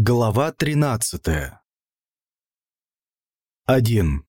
Глава 13 1.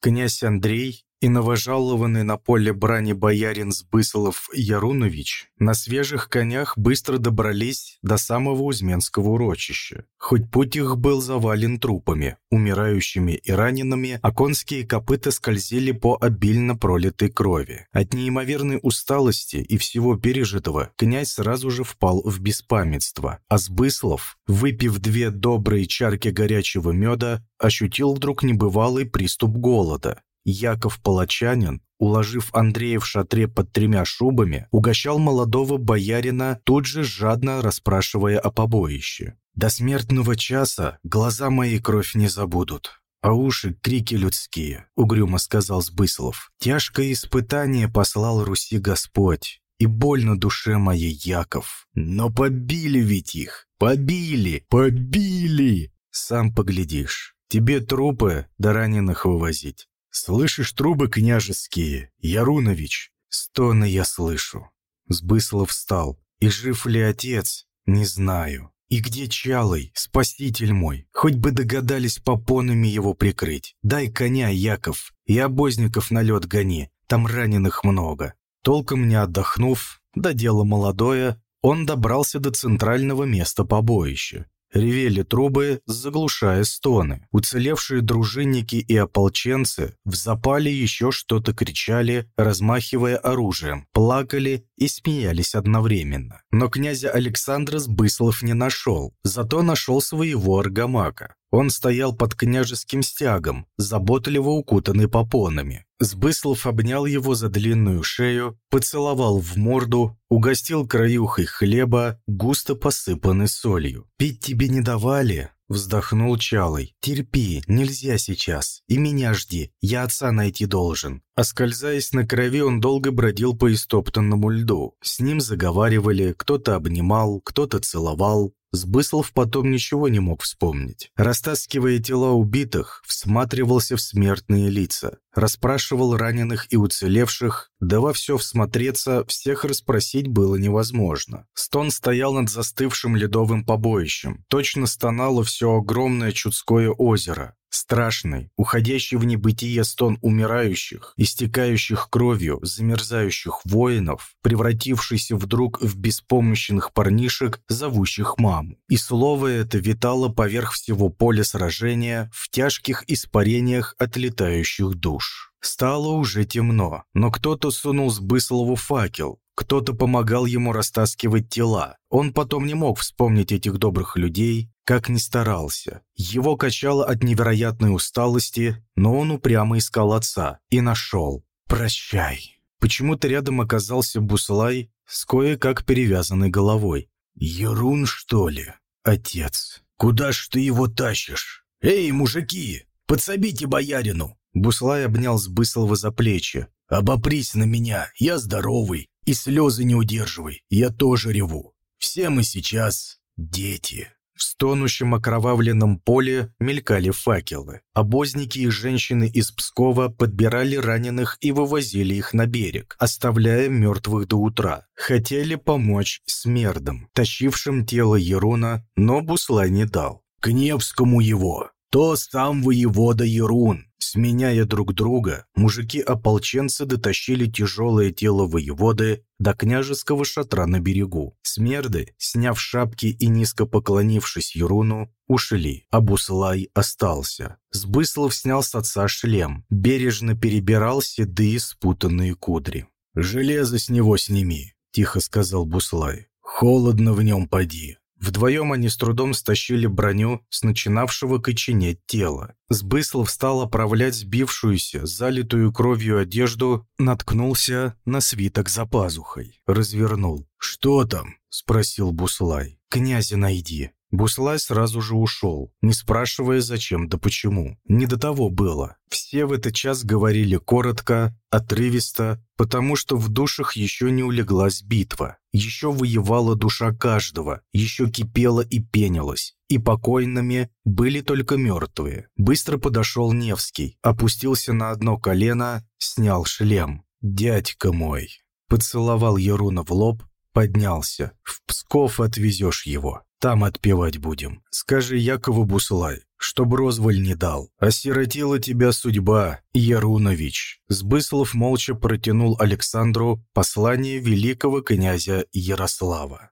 Князь Андрей и новожалованный на поле брани боярин Сбыслов Ярунович на свежих конях быстро добрались до самого Узменского урочища. Хоть путь их был завален трупами, умирающими и ранеными, а конские копыта скользили по обильно пролитой крови. От неимоверной усталости и всего пережитого князь сразу же впал в беспамятство, а Сбыслов, выпив две добрые чарки горячего меда, ощутил вдруг небывалый приступ голода. Яков Палачанин, уложив Андрея в шатре под тремя шубами, угощал молодого боярина, тут же жадно расспрашивая о побоище. «До смертного часа глаза мои кровь не забудут, а уши — крики людские», — угрюмо сказал Сбыслов. «Тяжкое испытание послал Руси Господь, и больно душе моей, Яков. Но побили ведь их, побили, побили! Сам поглядишь, тебе трупы до раненых вывозить». «Слышишь трубы княжеские, Ярунович?» «Стоны я слышу». Сбыслов встал. «И жив ли отец? Не знаю. И где Чалый, спаситель мой? Хоть бы догадались попонами его прикрыть. Дай коня, Яков, и обозников на лед гони, там раненых много». Толком не отдохнув, да дело молодое, он добрался до центрального места побоища. Ревели трубы, заглушая стоны. Уцелевшие дружинники и ополченцы в запале еще что-то кричали, размахивая оружием, плакали и смеялись одновременно. Но князя Александра Сбыслов не нашел, зато нашел своего аргамака. Он стоял под княжеским стягом, заботливо укутанный попонами. Сбыслов обнял его за длинную шею, поцеловал в морду, угостил краюхой хлеба, густо посыпанный солью. «Пить тебе не давали?» Вздохнул Чалый. «Терпи, нельзя сейчас. И меня жди, я отца найти должен». Оскользаясь на крови, он долго бродил по истоптанному льду. С ним заговаривали, кто-то обнимал, кто-то целовал. Сбыслов потом ничего не мог вспомнить. Растаскивая тела убитых, всматривался в смертные лица. Расспрашивал раненых и уцелевших, да во все всмотреться, всех расспросить было невозможно. Стон стоял над застывшим ледовым побоищем. Точно стонало все огромное Чудское озеро. Страшный, уходящий в небытие стон умирающих, истекающих кровью, замерзающих воинов, превратившийся вдруг в беспомощных парнишек, зовущих маму. И слово это витало поверх всего поля сражения в тяжких испарениях отлетающих душ. Стало уже темно, но кто-то сунул с Быслову факел, кто-то помогал ему растаскивать тела. Он потом не мог вспомнить этих добрых людей, как ни старался. Его качало от невероятной усталости, но он упрямо искал отца и нашел. «Прощай». Почему-то рядом оказался Буслай с кое-как перевязанной головой. «Ерун, что ли?» «Отец». «Куда ж ты его тащишь? Эй, мужики, подсобите боярину!» Буслай обнял Сбыслова за плечи. «Обопрись на меня, я здоровый, и слезы не удерживай, я тоже реву. Все мы сейчас дети». В стонущем окровавленном поле мелькали факелы. Обозники и женщины из Пскова подбирали раненых и вывозили их на берег, оставляя мертвых до утра. Хотели помочь смердам, тащившим тело Еруна, но Бусла не дал. «К Невскому его! То сам воевода Ерун!» Сменяя друг друга, мужики-ополченцы дотащили тяжелое тело воеводы до княжеского шатра на берегу. Смерды, сняв шапки и низко поклонившись Юруну, ушли, а Буслай остался. Сбыслов снял с отца шлем, бережно перебирал седые спутанные кудри. «Железо с него сними», — тихо сказал Буслай. «Холодно в нем поди». Вдвоем они с трудом стащили броню с начинавшего коченеть тела. Сбыслов стал оправлять сбившуюся, залитую кровью одежду, наткнулся на свиток за пазухой. Развернул. «Что там?» – спросил Буслай. «Князя найди». Буслай сразу же ушел, не спрашивая зачем да почему. Не до того было. Все в этот час говорили коротко, отрывисто, потому что в душах еще не улеглась битва. Еще воевала душа каждого, еще кипела и пенилась. И покойными были только мертвые. Быстро подошел Невский, опустился на одно колено, снял шлем. «Дядька мой!» Поцеловал Еруна в лоб, поднялся. «В Псков отвезешь его. Там отпевать будем. Скажи Якову Буслай, чтоб розваль не дал. Осиротила тебя судьба, Ярунович». Сбыслов молча протянул Александру послание великого князя Ярослава.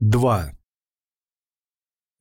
2.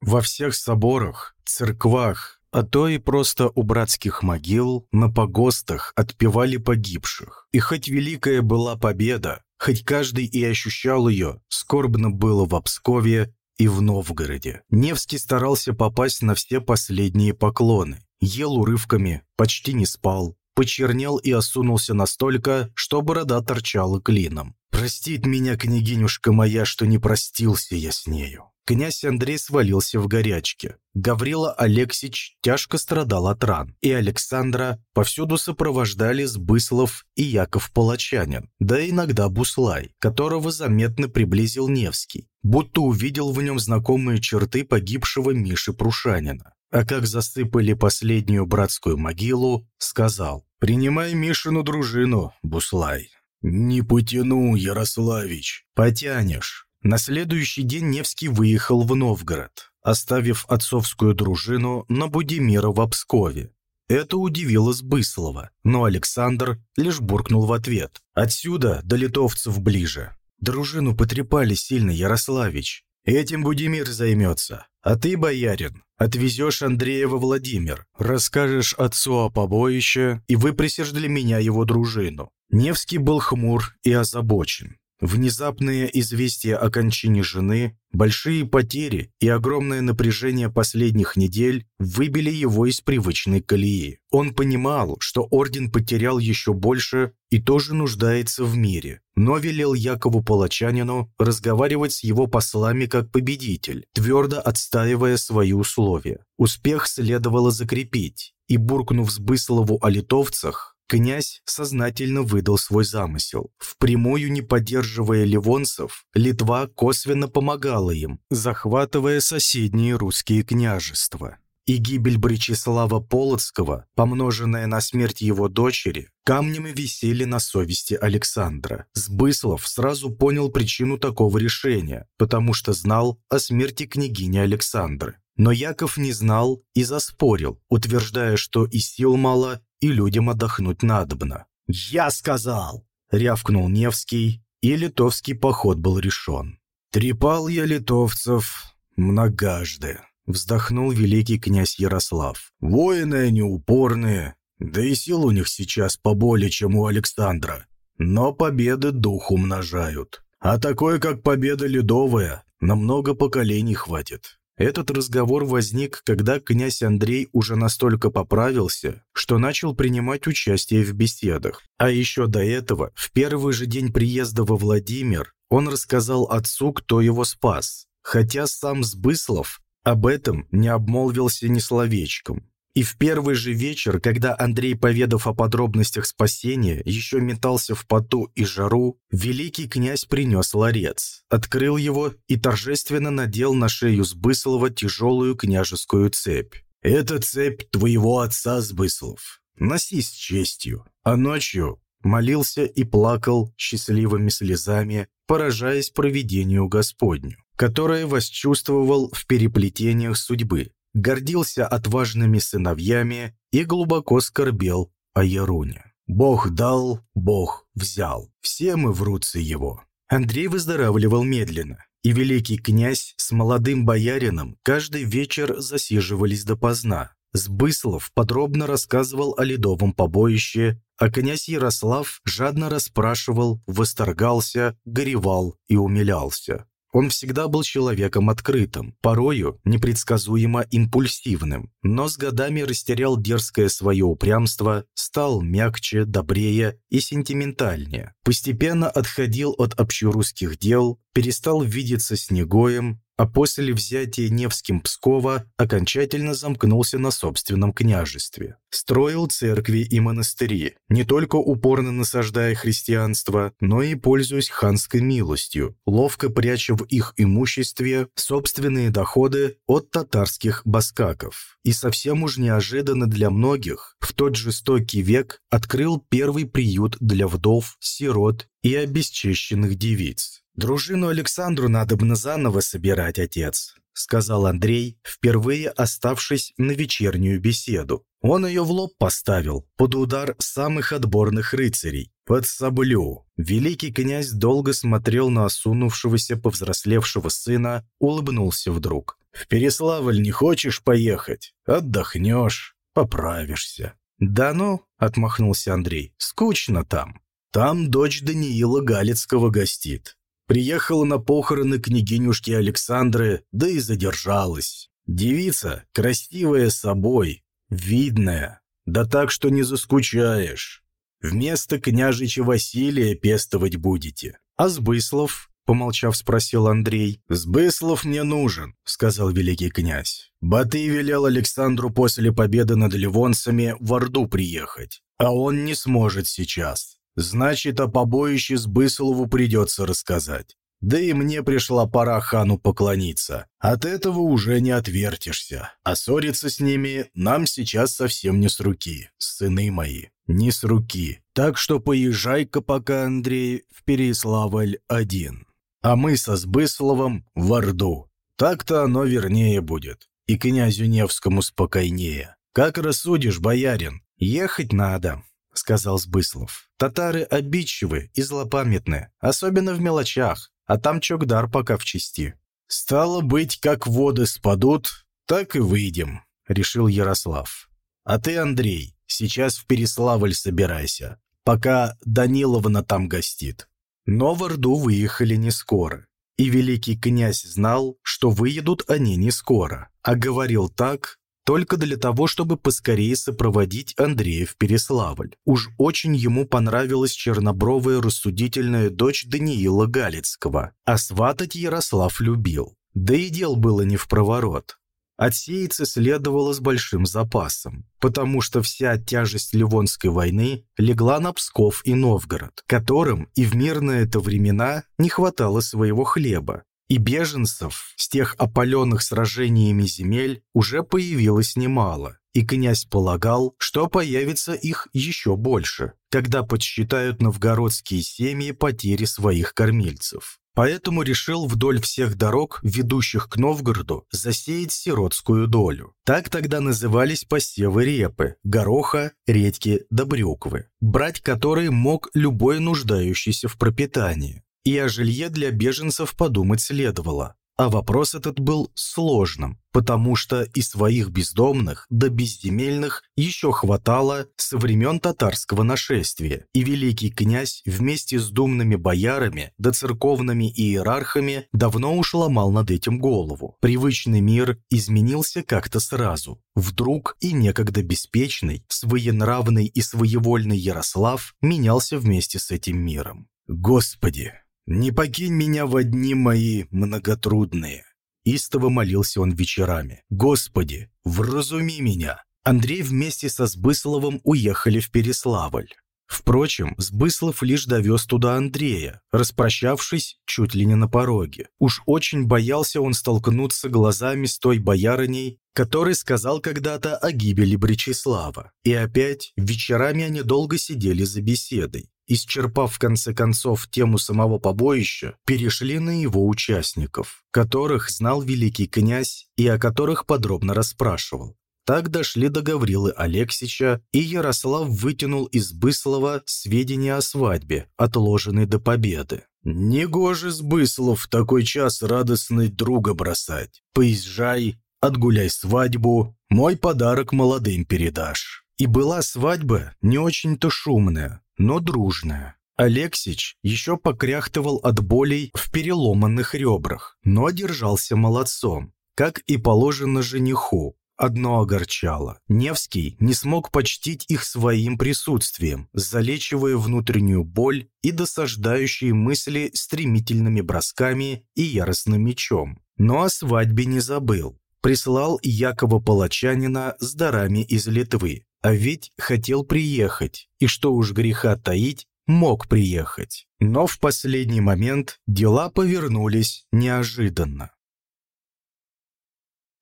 Во всех соборах, церквах, а то и просто у братских могил, на погостах отпевали погибших. И хоть великая была победа, хоть каждый и ощущал ее, скорбно было в Обскове и в Новгороде. Невский старался попасть на все последние поклоны. Ел урывками, почти не спал, почернел и осунулся настолько, что борода торчала клином. «Простит меня, княгинюшка моя, что не простился я с нею». Князь Андрей свалился в горячке. Гаврила Алексич тяжко страдал от ран, и Александра повсюду сопровождали Сбыслов и Яков Палачанин, да иногда Буслай, которого заметно приблизил Невский, будто увидел в нем знакомые черты погибшего Миши Прушанина. А как засыпали последнюю братскую могилу, сказал «Принимай Мишину дружину, Буслай». «Не потяну, Ярославич». «Потянешь». На следующий день Невский выехал в Новгород, оставив отцовскую дружину на Будимира в Пскове. Это удивило Сбыслова, но Александр лишь буркнул в ответ. «Отсюда до литовцев ближе». «Дружину потрепали сильно, Ярославич. Этим Будимир займется. А ты, боярин, отвезешь Андрея во Владимир, расскажешь отцу о побоище и выпресишь для меня его дружину». Невский был хмур и озабочен. Внезапное известие о кончине жены, большие потери и огромное напряжение последних недель выбили его из привычной колеи. Он понимал, что орден потерял еще больше и тоже нуждается в мире, но велел Якову Палачанину разговаривать с его послами как победитель, твердо отстаивая свои условия. Успех следовало закрепить, и, буркнув с Быслову о литовцах, Князь сознательно выдал свой замысел. Впрямую не поддерживая ливонцев, Литва косвенно помогала им, захватывая соседние русские княжества. И гибель Бречеслава Полоцкого, помноженная на смерть его дочери, камнями висели на совести Александра. Сбыслов сразу понял причину такого решения, потому что знал о смерти княгини Александры. Но Яков не знал и заспорил, утверждая, что и сил мало, и людям отдохнуть надобно. «Я сказал!» — рявкнул Невский, и литовский поход был решен. «Трепал я литовцев многожды», — вздохнул великий князь Ярослав. «Воины они упорные, да и сил у них сейчас поболее, чем у Александра. Но победы дух умножают. А такой, как победа ледовая, на много поколений хватит. Этот разговор возник, когда князь Андрей уже настолько поправился, что начал принимать участие в беседах. А еще до этого, в первый же день приезда во Владимир, он рассказал отцу, кто его спас, хотя сам Сбыслов об этом не обмолвился ни словечком. И в первый же вечер, когда Андрей, поведав о подробностях спасения, еще метался в поту и жару, великий князь принес ларец, открыл его и торжественно надел на шею Сбыслова тяжелую княжескую цепь. «Это цепь твоего отца, Сбыслов. Носи с честью». А ночью молился и плакал счастливыми слезами, поражаясь провидению Господню, которое восчувствовал в переплетениях судьбы, гордился отважными сыновьями и глубоко скорбел о Яруне. Бог дал, Бог взял. Все мы в руце его. Андрей выздоравливал медленно, и великий князь с молодым боярином каждый вечер засиживались допоздна. Сбыслов подробно рассказывал о ледовом побоище, а князь Ярослав жадно расспрашивал, восторгался, горевал и умилялся. Он всегда был человеком открытым, порою непредсказуемо импульсивным, но с годами растерял дерзкое свое упрямство, стал мягче, добрее и сентиментальнее. Постепенно отходил от общерусских дел, перестал видеться с Негоем, а после взятия Невским Пскова окончательно замкнулся на собственном княжестве. Строил церкви и монастыри, не только упорно насаждая христианство, но и пользуясь ханской милостью, ловко пряча в их имуществе собственные доходы от татарских баскаков. И совсем уж неожиданно для многих, в тот жестокий век открыл первый приют для вдов, сирот и обесчещенных девиц. «Дружину Александру надо бы заново собирать, отец», — сказал Андрей, впервые оставшись на вечернюю беседу. Он ее в лоб поставил, под удар самых отборных рыцарей, под саблю. Великий князь долго смотрел на осунувшегося повзрослевшего сына, улыбнулся вдруг. «В Переславль не хочешь поехать? Отдохнешь, поправишься». «Да ну», — отмахнулся Андрей, — «скучно там». «Там дочь Даниила Галицкого гостит. Приехала на похороны княгинюшки Александры, да и задержалась. Девица, красивая собой, видная, да так, что не заскучаешь. Вместо княжича Василия пестовать будете. А Сбыслов, помолчав, спросил Андрей. «Сбыслов мне нужен», — сказал великий князь. «Батый велел Александру после победы над ливонцами в Орду приехать, а он не сможет сейчас. Значит, о побоище с Быслову придется рассказать. Да и мне пришла пора хану поклониться. От этого уже не отвертишься. А ссориться с ними нам сейчас совсем не с руки, сыны мои. Не с руки. Так что поезжай-ка пока, Андрей, в Переславль один. А мы со Сбысловым в Орду. Так-то оно вернее будет. И князю Невскому спокойнее. Как рассудишь, боярин? Ехать надо сказал Сбыслов. «Татары обидчивы и злопамятны, особенно в мелочах, а там Чокдар пока в чести». «Стало быть, как воды спадут, так и выйдем», — решил Ярослав. «А ты, Андрей, сейчас в Переславль собирайся, пока Даниловна там гостит». Но в Орду выехали не скоро, и великий князь знал, что выедут они не скоро, а говорил так, только для того, чтобы поскорее сопроводить Андрея в Переславль. Уж очень ему понравилась чернобровая рассудительная дочь Даниила Галицкого, а сватать Ярослав любил. Да и дел было не в проворот. Отсеяться следовало с большим запасом, потому что вся тяжесть Ливонской войны легла на Псков и Новгород, которым и в мирные это времена не хватало своего хлеба, и беженцев с тех опаленных сражениями земель уже появилось немало, и князь полагал, что появится их еще больше, когда подсчитают новгородские семьи потери своих кормильцев. Поэтому решил вдоль всех дорог, ведущих к Новгороду, засеять сиротскую долю. Так тогда назывались посевы репы, гороха, редьки да брюквы, брать которые мог любой нуждающийся в пропитании. И о жилье для беженцев подумать следовало. А вопрос этот был сложным, потому что и своих бездомных да безземельных еще хватало со времен татарского нашествия, и великий князь вместе с думными боярами да церковными иерархами давно уж ломал над этим голову. Привычный мир изменился как-то сразу. Вдруг и некогда беспечный, своенравный и своевольный Ярослав менялся вместе с этим миром. «Господи, «Не покинь меня в одни мои многотрудные!» Истово молился он вечерами. «Господи, вразуми меня!» Андрей вместе со Сбысловым уехали в Переславль. Впрочем, Сбыслов лишь довез туда Андрея, распрощавшись чуть ли не на пороге. Уж очень боялся он столкнуться глазами с той боярыней, который сказал когда-то о гибели Бречеслава. И опять вечерами они долго сидели за беседой исчерпав в конце концов тему самого побоища, перешли на его участников, которых знал великий князь и о которых подробно расспрашивал. Так дошли до Гаврилы Алексича, и Ярослав вытянул из Быслова сведения о свадьбе, отложенной до победы. «Негоже с Быслов в такой час радостный друга бросать. Поезжай, отгуляй свадьбу, мой подарок молодым передашь». И была свадьба не очень-то шумная, но дружная. Алексич еще покряхтывал от болей в переломанных ребрах, но держался молодцом, как и положено жениху. Одно огорчало. Невский не смог почтить их своим присутствием, залечивая внутреннюю боль и досаждающие мысли стремительными бросками и яростным мечом. Но о свадьбе не забыл. Прислал Якова Палачанина с дарами из Литвы. А ведь хотел приехать, и что уж греха таить, мог приехать. Но в последний момент дела повернулись неожиданно.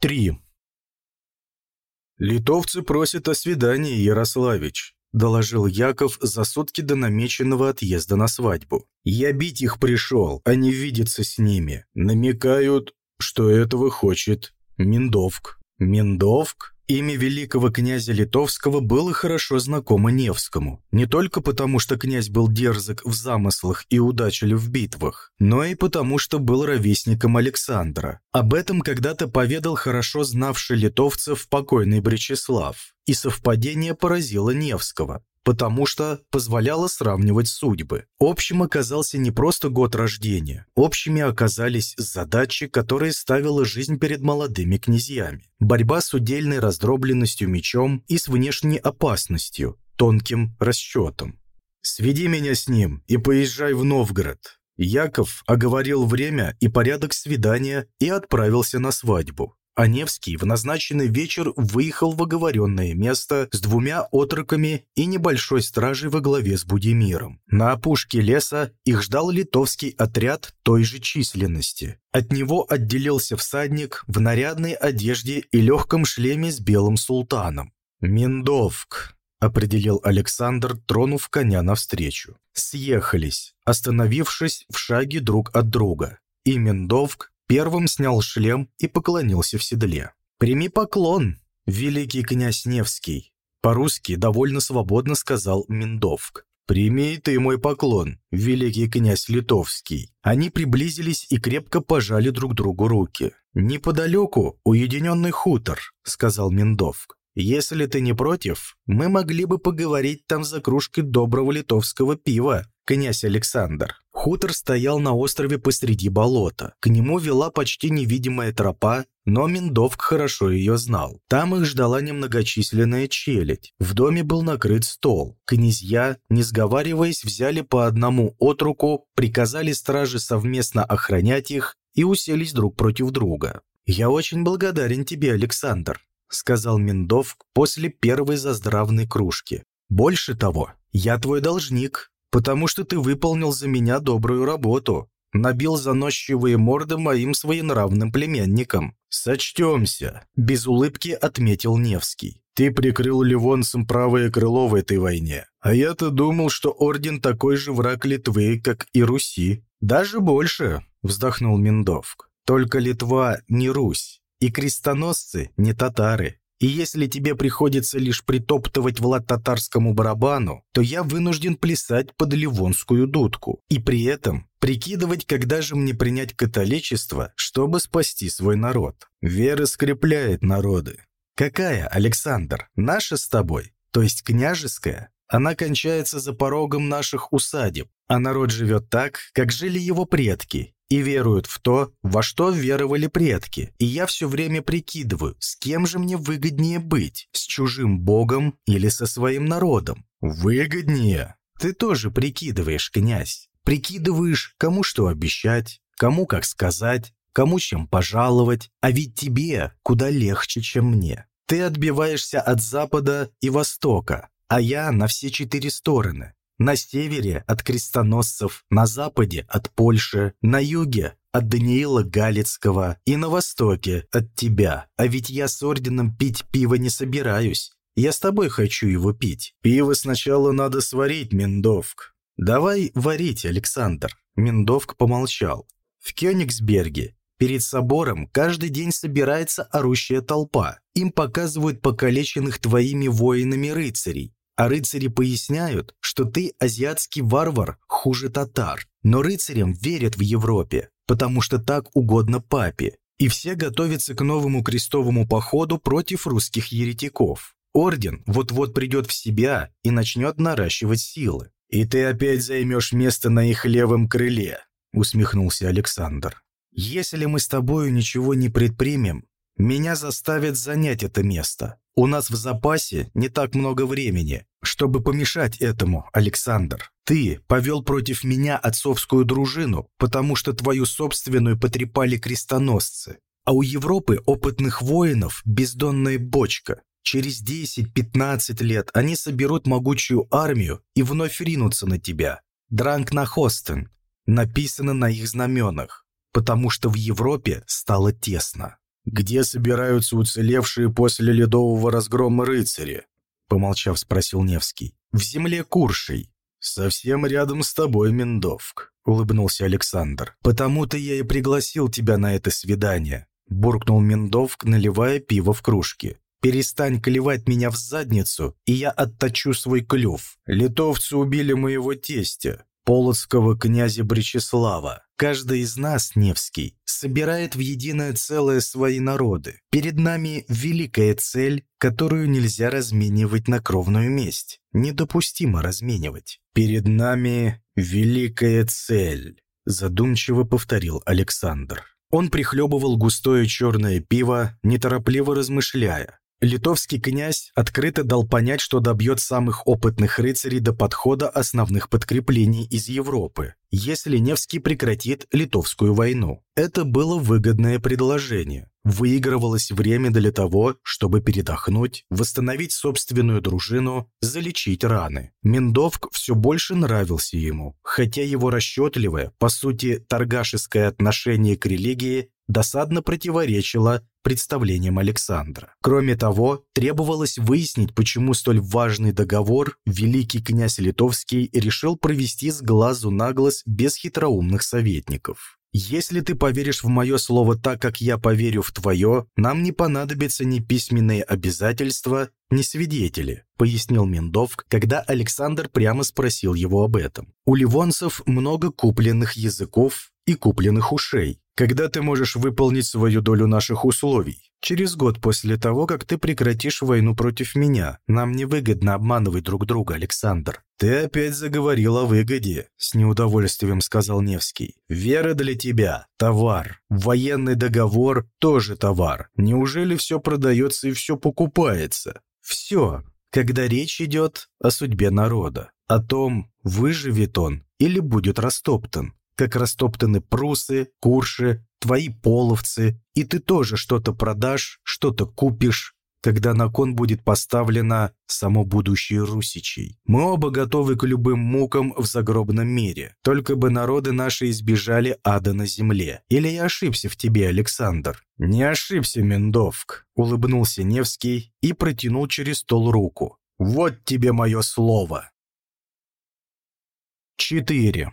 3. «Литовцы просят о свидании, Ярославич», доложил Яков за сутки до намеченного отъезда на свадьбу. «Я бить их пришел, а не видеться с ними. Намекают, что этого хочет Миндовк». «Миндовк?» Имя великого князя Литовского было хорошо знакомо Невскому, не только потому, что князь был дерзок в замыслах и удачлив в битвах, но и потому, что был ровесником Александра. Об этом когда-то поведал хорошо знавший литовцев покойный Бречеслав, и совпадение поразило Невского потому что позволяло сравнивать судьбы. Общим оказался не просто год рождения, общими оказались задачи, которые ставила жизнь перед молодыми князьями. Борьба с удельной раздробленностью мечом и с внешней опасностью, тонким расчетом. «Сведи меня с ним и поезжай в Новгород», Яков оговорил время и порядок свидания и отправился на свадьбу а Невский в назначенный вечер выехал в оговоренное место с двумя отроками и небольшой стражей во главе с Будимиром. На опушке леса их ждал литовский отряд той же численности. От него отделился всадник в нарядной одежде и легком шлеме с белым султаном. «Миндовк», — определил Александр, тронув коня навстречу. Съехались, остановившись в шаге друг от друга. И Миндовк Первым снял шлем и поклонился в седле. «Прими поклон, великий князь Невский!» По-русски довольно свободно сказал Миндовк. «Прими ты мой поклон, великий князь Литовский». Они приблизились и крепко пожали друг другу руки. «Неподалеку уединенный хутор», — сказал Миндовк. «Если ты не против, мы могли бы поговорить там за кружкой доброго литовского пива, князь Александр». Хутор стоял на острове посреди болота. К нему вела почти невидимая тропа, но Миндовк хорошо ее знал. Там их ждала немногочисленная челядь. В доме был накрыт стол. Князья, не сговариваясь, взяли по одному от руку, приказали страже совместно охранять их и уселись друг против друга. «Я очень благодарен тебе, Александр», — сказал Миндовк после первой заздравной кружки. «Больше того, я твой должник, потому что ты выполнил за меня добрую работу, набил заносчивые морды моим своенравным племянникам. Сочтемся», — без улыбки отметил Невский. «Ты прикрыл ливонцам правое крыло в этой войне, а я-то думал, что орден такой же враг Литвы, как и Руси. Даже больше», — вздохнул Миндовк. «Только Литва не Русь, и крестоносцы не татары. И если тебе приходится лишь притоптывать в лад татарскому барабану, то я вынужден плясать под ливонскую дудку. И при этом прикидывать, когда же мне принять католичество, чтобы спасти свой народ. Вера скрепляет народы. Какая, Александр? Наша с тобой? То есть княжеская? Она кончается за порогом наших усадеб, а народ живет так, как жили его предки, и веруют в то, во что веровали предки. И я все время прикидываю, с кем же мне выгоднее быть, с чужим богом или со своим народом. Выгоднее? Ты тоже прикидываешь, князь. Прикидываешь, кому что обещать, кому как сказать, кому чем пожаловать, а ведь тебе куда легче, чем мне. Ты отбиваешься от запада и востока, а я на все четыре стороны. На севере от крестоносцев, на западе от Польши, на юге от Даниила Галицкого и на востоке от тебя. А ведь я с орденом пить пиво не собираюсь. Я с тобой хочу его пить. Пиво сначала надо сварить, Миндовк. Давай варить, Александр. Миндовк помолчал. В Кёнигсберге Перед собором каждый день собирается орущая толпа. Им показывают покалеченных твоими воинами рыцарей. А рыцари поясняют, что ты азиатский варвар хуже татар. Но рыцарям верят в Европе, потому что так угодно папе. И все готовятся к новому крестовому походу против русских еретиков. Орден вот-вот придет в себя и начнет наращивать силы. «И ты опять займешь место на их левом крыле», — усмехнулся Александр. «Если мы с тобою ничего не предпримем, меня заставят занять это место. У нас в запасе не так много времени, чтобы помешать этому, Александр. Ты повел против меня отцовскую дружину, потому что твою собственную потрепали крестоносцы. А у Европы опытных воинов бездонная бочка. Через 10-15 лет они соберут могучую армию и вновь ринутся на тебя. Дранг на Хостен. Написано на их знаменах, потому что в Европе стало тесно. «Где собираются уцелевшие после ледового разгрома рыцари?» Помолчав, спросил Невский. в земле Куршей. «Совсем рядом с тобой, Миндовк», — улыбнулся Александр. «Потому-то я и пригласил тебя на это свидание», — буркнул Миндовк, наливая пиво в кружки. «Перестань клевать меня в задницу, и я отточу свой клюв. Литовцы убили моего тестя, полоцкого князя Бречеслава. Каждый из нас, Невский, собирает в единое целое свои народы. Перед нами великая цель, которую нельзя разменивать на кровную месть. Недопустимо разменивать. Перед нами великая цель, задумчиво повторил Александр. Он прихлебывал густое черное пиво, неторопливо размышляя. Литовский князь открыто дал понять, что добьет самых опытных рыцарей до подхода основных подкреплений из Европы, если Невский прекратит Литовскую войну. Это было выгодное предложение. Выигрывалось время для того, чтобы передохнуть, восстановить собственную дружину, залечить раны. Миндовк все больше нравился ему, хотя его расчетливое, по сути, торгашеское отношение к религии досадно противоречило представлениям Александра. Кроме того, требовалось выяснить, почему столь важный договор великий князь Литовский решил провести с глазу на глаз без хитроумных советников. «Если ты поверишь в мое слово так, как я поверю в твое, нам не понадобятся ни письменные обязательства, ни свидетели», пояснил Миндовк, когда Александр прямо спросил его об этом. «У ливонцев много купленных языков и купленных ушей. Когда ты можешь выполнить свою долю наших условий? Через год после того, как ты прекратишь войну против меня. Нам невыгодно обманывать друг друга, Александр. Ты опять заговорил о выгоде, с неудовольствием сказал Невский. Вера для тебя – товар. Военный договор – тоже товар. Неужели все продается и все покупается? Все, когда речь идет о судьбе народа, о том, выживет он или будет растоптан как растоптаны прусы, курши, твои половцы, и ты тоже что-то продашь, что-то купишь, когда на кон будет поставлено само будущее русичей. Мы оба готовы к любым мукам в загробном мире, только бы народы наши избежали ада на земле. Или я ошибся в тебе, Александр?» «Не ошибся, Мендовк», — улыбнулся Невский и протянул через стол руку. «Вот тебе мое слово». 4.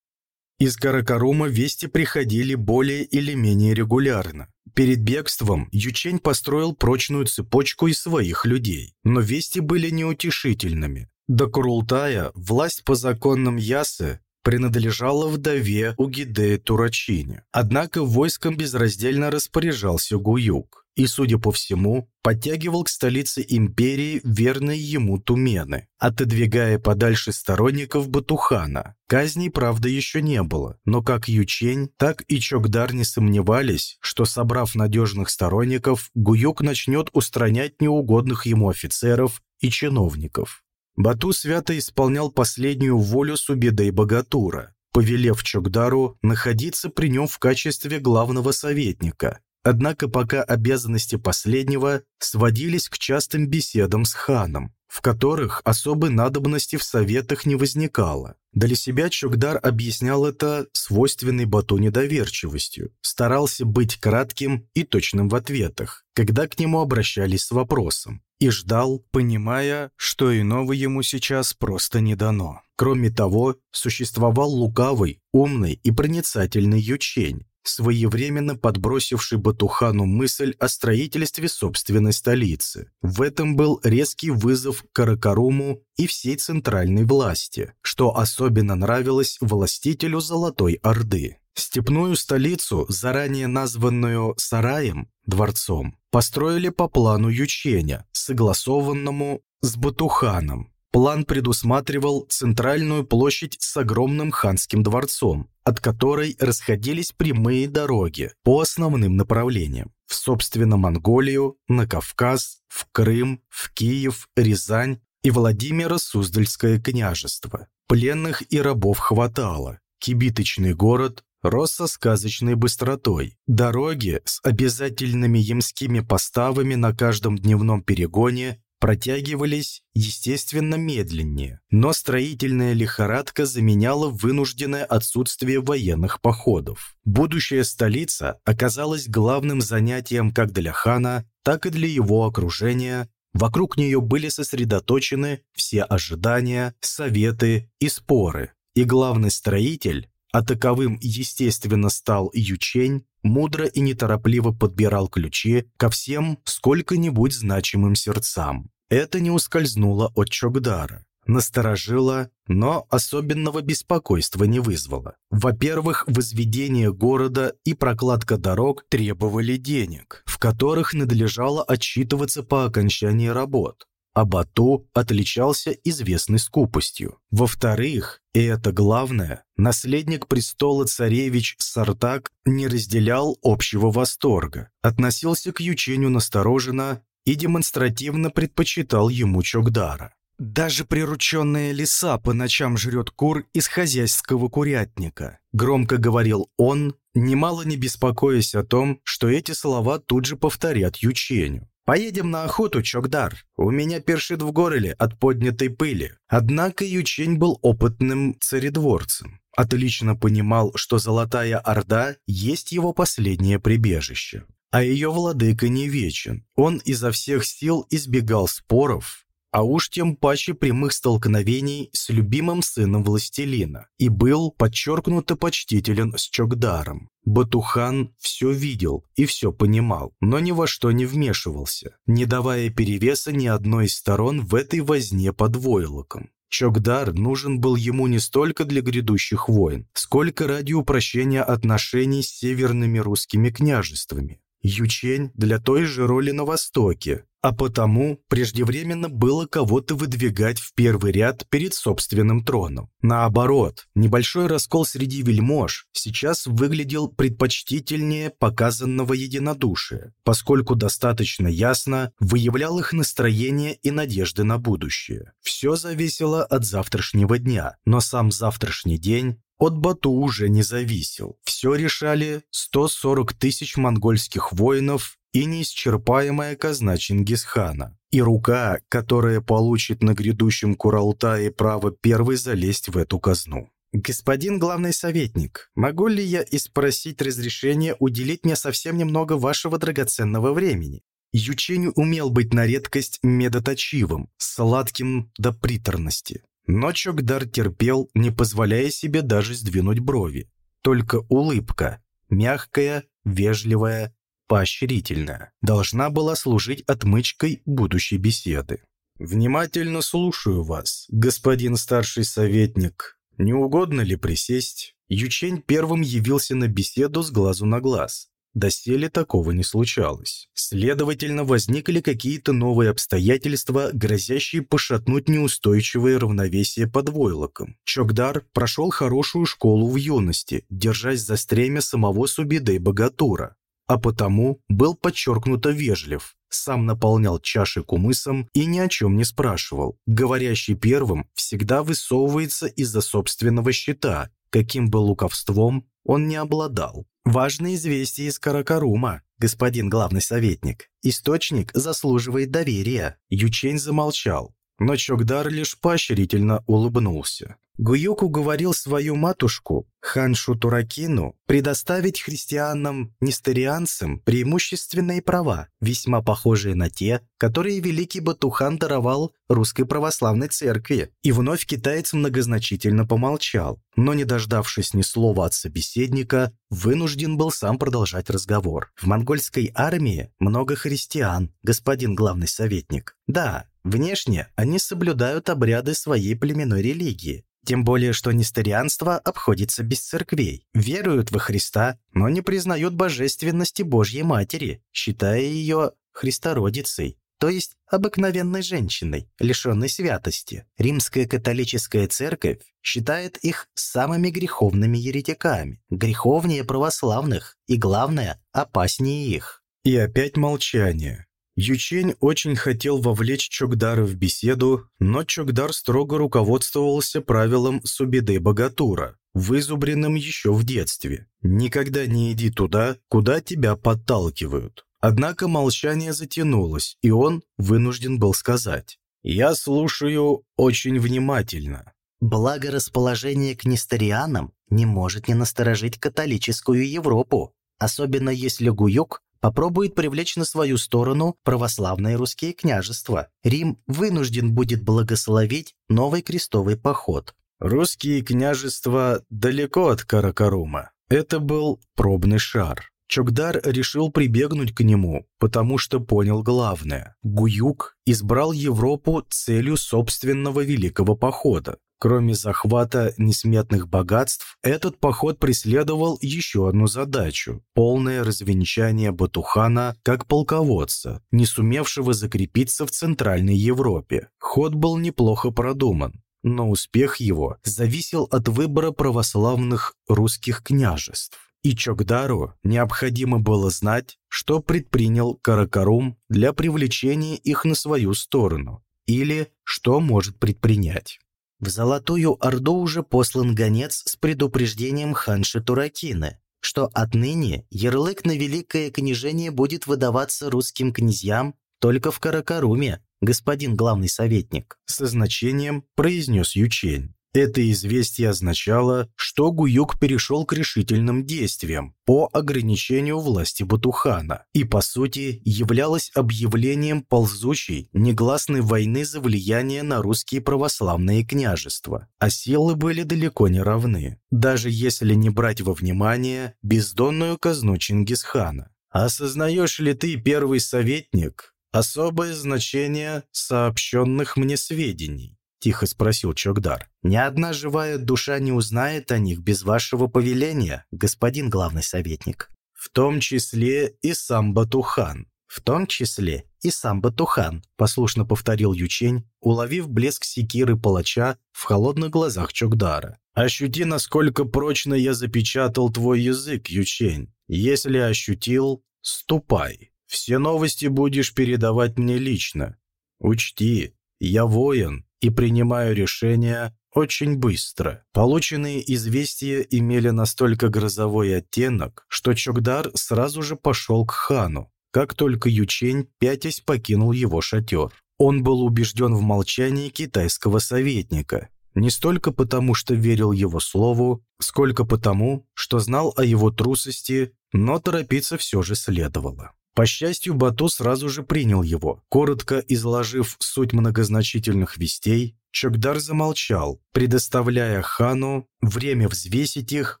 Из Каракарума вести приходили более или менее регулярно. Перед бегством Ючень построил прочную цепочку из своих людей, но вести были неутешительными. До Курултая власть по законным Ясы принадлежала вдове Угидея Турачине. Однако войском безраздельно распоряжался Гуюк и, судя по всему, подтягивал к столице империи верные ему тумены, отодвигая подальше сторонников Батухана. Казней, правда, еще не было, но как Ючень, так и Чокдар не сомневались, что, собрав надежных сторонников, Гуюк начнет устранять неугодных ему офицеров и чиновников. Бату свято исполнял последнюю волю Субедей Богатура, повелев Чокдару находиться при нем в качестве главного советника. Однако пока обязанности последнего сводились к частым беседам с ханом, в которых особой надобности в советах не возникало. Для себя Чокдар объяснял это свойственной Бату недоверчивостью, старался быть кратким и точным в ответах, когда к нему обращались с вопросом, и ждал, понимая, что иного ему сейчас просто не дано. Кроме того, существовал лукавый, умный и проницательный Ючень, своевременно подбросивший Батухану мысль о строительстве собственной столицы. В этом был резкий вызов Каракаруму и всей центральной власти, что особенно нравилось властителю Золотой Орды. Степную столицу, заранее названную Сараем, дворцом, построили по плану Юченя, согласованному с Батуханом. План предусматривал центральную площадь с огромным ханским дворцом, от которой расходились прямые дороги по основным направлениям. В, собственно, Монголию, на Кавказ, в Крым, в Киев, Рязань и Владимиро-Суздальское княжество. Пленных и рабов хватало. Кибиточный город рос со сказочной быстротой. Дороги с обязательными ямскими поставами на каждом дневном перегоне протягивались, естественно, медленнее, но строительная лихорадка заменяла вынужденное отсутствие военных походов. Будущая столица оказалась главным занятием как для хана, так и для его окружения, Вокруг нее были сосредоточены все ожидания, советы и споры. И главный строитель, а таковым, естественно, стал Ючень, мудро и неторопливо подбирал ключи ко всем сколько-нибудь значимым сердцам. Это не ускользнуло от Чогдара насторожило, но особенного беспокойства не вызвало. Во-первых, возведение города и прокладка дорог требовали денег, в которых надлежало отчитываться по окончании работ. А Бату отличался известной скупостью. Во-вторых, и это главное, наследник престола царевич Сартак не разделял общего восторга, относился к ючению настороженно и демонстративно предпочитал ему Чокдара. Даже прирученная лиса по ночам жрет кур из хозяйского курятника. Громко говорил он, немало не беспокоясь о том, что эти слова тут же повторят юченю. «Поедем на охоту, Чокдар. У меня першит в горле от поднятой пыли». Однако Ючень был опытным царедворцем. Отлично понимал, что Золотая Орда есть его последнее прибежище. А ее владыка не вечен. Он изо всех сил избегал споров, а уж тем паче прямых столкновений с любимым сыном властелина, и был подчеркнуто почтителен с Чокдаром. Батухан все видел и все понимал, но ни во что не вмешивался, не давая перевеса ни одной из сторон в этой возне под войлоком. Чокдар нужен был ему не столько для грядущих войн, сколько ради упрощения отношений с северными русскими княжествами. Ючень для той же роли на Востоке, а потому преждевременно было кого-то выдвигать в первый ряд перед собственным троном. Наоборот, небольшой раскол среди вельмож сейчас выглядел предпочтительнее показанного единодушия, поскольку достаточно ясно выявлял их настроение и надежды на будущее. Все зависело от завтрашнего дня, но сам завтрашний день от Бату уже не зависел. Все решали 140 тысяч монгольских воинов и неисчерпаемая казна Чингисхана, и рука, которая получит на грядущем Куралтае право первой залезть в эту казну. «Господин главный советник, могу ли я испросить разрешение уделить мне совсем немного вашего драгоценного времени?» Ючень умел быть на редкость медоточивым, сладким до приторности. Но Чокдар терпел, не позволяя себе даже сдвинуть брови. Только улыбка, мягкая, вежливая, поощрительная, должна была служить отмычкой будущей беседы. «Внимательно слушаю вас, господин старший советник. Не угодно ли присесть?» Ючень первым явился на беседу с глазу на глаз. Доселе такого не случалось. Следовательно, возникли какие-то новые обстоятельства, грозящие пошатнуть неустойчивое равновесие под войлоком. Чокдар прошел хорошую школу в юности, держась за стремя самого Субидей Богатура а потому был подчеркнуто вежлив, сам наполнял чаши кумысом и ни о чем не спрашивал. Говорящий первым всегда высовывается из-за собственного щита, каким бы луковством он не обладал. Важное известие из Каракарума, господин главный советник. Источник заслуживает доверия. Ючень замолчал, но Чокдар лишь поощрительно улыбнулся. Гуюк уговорил свою матушку, ханшу Туракину, предоставить христианам-нестерианцам преимущественные права, весьма похожие на те, которые великий Батухан даровал русской православной церкви. И вновь китаец многозначительно помолчал, но, не дождавшись ни слова от собеседника, вынужден был сам продолжать разговор. В монгольской армии много христиан, господин главный советник. Да, внешне они соблюдают обряды своей племенной религии, тем более, что несторианство обходится без церквей. Веруют во Христа, но не признают божественности Божьей Матери, считая ее Христородицей, то есть обыкновенной женщиной, лишенной святости. Римская католическая церковь считает их самыми греховными еретиками, греховнее православных и, главное, опаснее их. И опять молчание. Ючень очень хотел вовлечь Чокдара в беседу, но Чокдар строго руководствовался правилом Субиды Богатура, вызубренным еще в детстве. «Никогда не иди туда, куда тебя подталкивают». Однако молчание затянулось, и он вынужден был сказать. «Я слушаю очень внимательно». Благорасположение к несторианам не может не насторожить католическую Европу, особенно если Гуюк попробует привлечь на свою сторону православные русские княжества. Рим вынужден будет благословить новый крестовый поход. Русские княжества далеко от Каракарума. Это был пробный шар. Чокдар решил прибегнуть к нему, потому что понял главное. Гуюк избрал Европу целью собственного великого похода. Кроме захвата несметных богатств, этот поход преследовал еще одну задачу – полное развенчание Батухана как полководца, не сумевшего закрепиться в Центральной Европе. Ход был неплохо продуман, но успех его зависел от выбора православных русских княжеств. И Чокдару необходимо было знать, что предпринял Каракарум для привлечения их на свою сторону, или что может предпринять. В Золотую Орду уже послан гонец с предупреждением ханши Туракины, что отныне ярлык на великое княжение будет выдаваться русским князьям только в Каракаруме, господин главный советник. Со значением произнес Ючень. Это известие означало, что Гуюк перешел к решительным действиям по ограничению власти Батухана и, по сути, являлось объявлением ползучей, негласной войны за влияние на русские православные княжества. А силы были далеко не равны, даже если не брать во внимание бездонную казну Чингисхана. «Осознаешь ли ты, первый советник, особое значение сообщенных мне сведений?» Тихо спросил Чокдар. «Ни одна живая душа не узнает о них без вашего повеления, господин главный советник». «В том числе и сам Батухан». «В том числе и сам Батухан», – послушно повторил Ючень, уловив блеск секиры палача в холодных глазах Чокдара. «Ощути, насколько прочно я запечатал твой язык, Ючень. Если ощутил, ступай. Все новости будешь передавать мне лично. Учти, я воин, и принимаю решения очень быстро. Полученные известия имели настолько грозовой оттенок, что Чокдар сразу же пошел к хану, как только Ючень пятясь покинул его шатер. Он был убежден в молчании китайского советника, не столько потому, что верил его слову, сколько потому, что знал о его трусости, но торопиться все же следовало. По счастью, Бату сразу же принял его. Коротко изложив суть многозначительных вестей, Чокдар замолчал, предоставляя хану время взвесить их,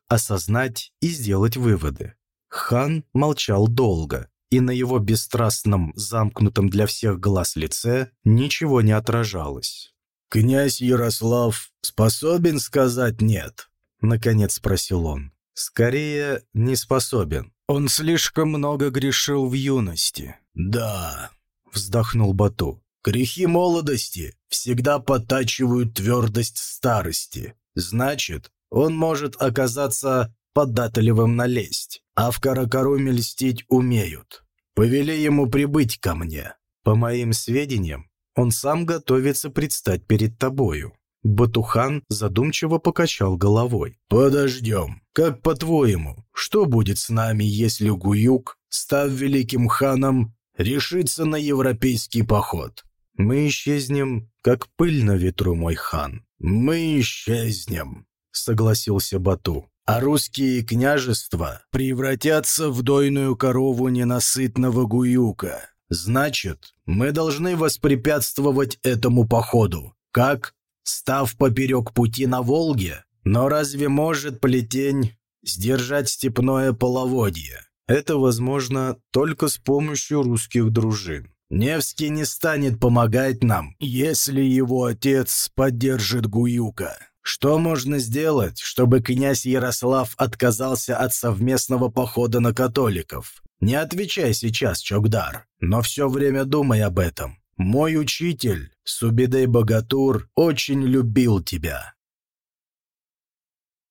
осознать и сделать выводы. Хан молчал долго, и на его бесстрастном, замкнутом для всех глаз лице ничего не отражалось. «Князь Ярослав способен сказать «нет»?» — наконец спросил он. «Скорее, не способен. Он слишком много грешил в юности». «Да», — вздохнул Бату. «Грехи молодости всегда подтачивают твердость старости. Значит, он может оказаться податливым на лесть, а в Каракаруме льстить умеют. Повели ему прибыть ко мне. По моим сведениям, он сам готовится предстать перед тобою». Батухан задумчиво покачал головой. «Подождем. Как по-твоему, что будет с нами, если Гуюк, став великим ханом, решится на европейский поход? Мы исчезнем, как пыль на ветру, мой хан. Мы исчезнем», — согласился Бату. «А русские княжества превратятся в дойную корову ненасытного Гуюка. Значит, мы должны воспрепятствовать этому походу. Как? Став поперек пути на Волге. Но разве может плетень сдержать степное половодье? Это возможно только с помощью русских дружин. Невский не станет помогать нам, если его отец поддержит Гуюка. Что можно сделать, чтобы князь Ярослав отказался от совместного похода на католиков? Не отвечай сейчас, Чокдар, но все время думай об этом. Мой учитель, Субидей Богатур, очень любил тебя.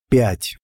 5.